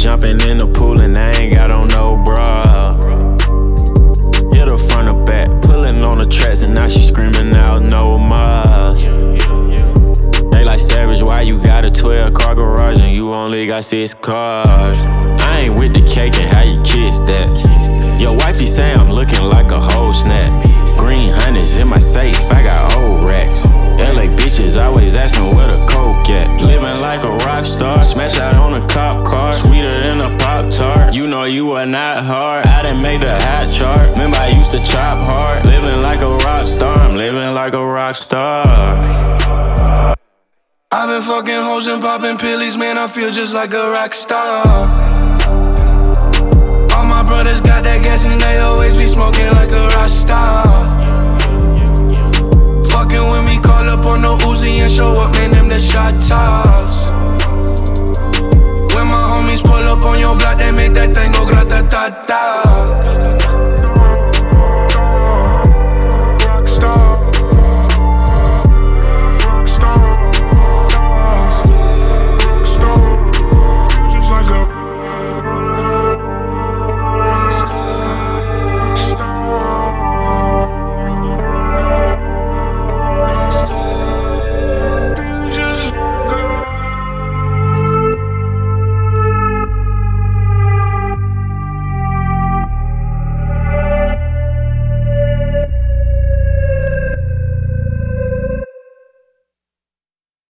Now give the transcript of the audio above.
Jumping in the pool, and I ain't got on no bra. Hit her front or back, pulling on the tracks, and now she screaming out no more. They like savage, why you got a 12 car garage and you only got six cars? I ain't with the cake and how you kiss that. Your wifey say I'm looking like a whole snap. Green hundreds in my safe, I got old racks. LA bitches always asking where the coke at. Living like a rock star, smash out on You know you are not hard. I didn't make the hot chart. Remember I used to chop hard. Living like a rock star, I'm living like a rock star. I've been fucking hoes and popping pillies, man. I feel just like a rock star. All my brothers got that gas and they always be smoking like a rock star. Fucking with me, call up on the Uzi and show up, man. Them the shot toss. When my homies pull up on your they that